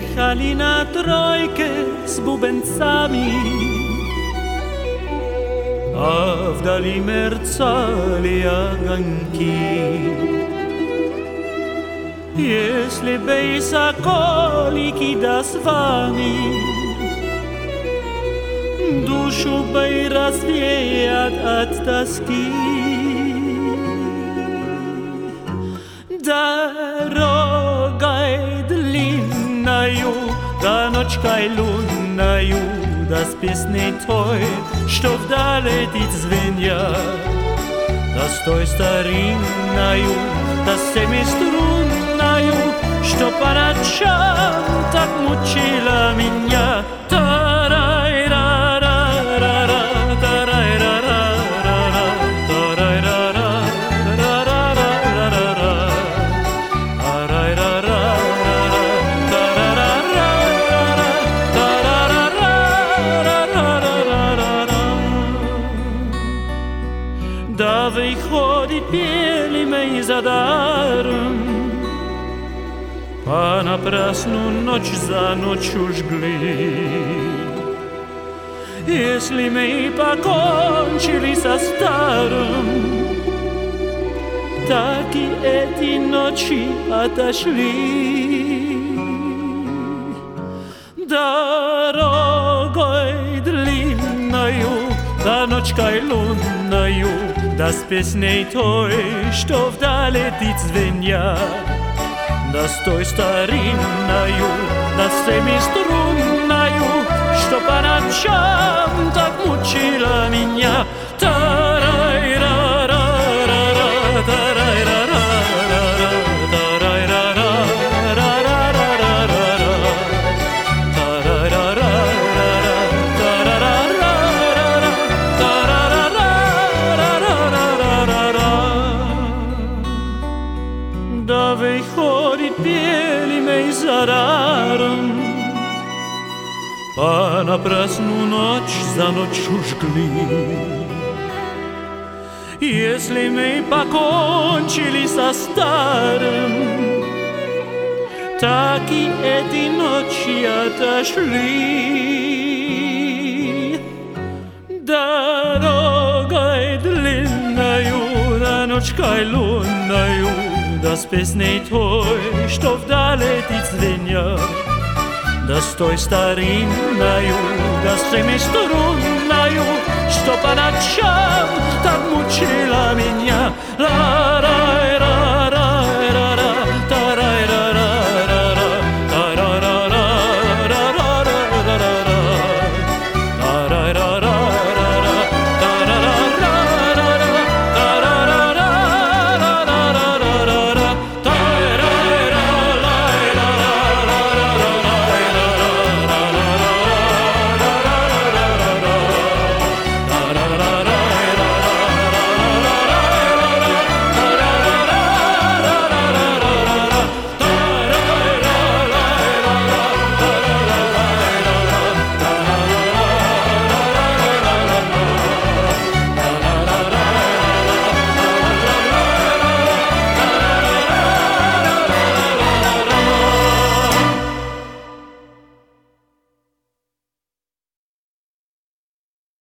Jechali na trojkę z bubencami A w dali mercali aganki Jeśli bejsa koliki da z wami Duszu bej rozwiejat od toski Дорогой длинною, да ночкой лунною, да с песней той, что вдаль летит звенья, да с той старинною, да с семиструнною, что по ночам так мучила меня. Белыми за даром, А напрасну ночь за ночью жгли. Если мы покончили со старым, так и эти ночи отошли. Дорогой длинною, да ночкой лунною, Da s pesnej toj, što vdale ti zvenja, da stoj starinaju, da se mi strumnaju, što pa načaj. Да выходит белыми зараром, А напрасну ночь за ночью жгли. Если мы покончили со старым, так и эти ночи отошли. Дорогой длинною, да ночкой лунною, das bist nicht täuscht auf alle die Zwinja. Das täuscht darin, na ju, das stimmt rund, na ju, stopp an der Scham, dann mutschila minja, la, la, la.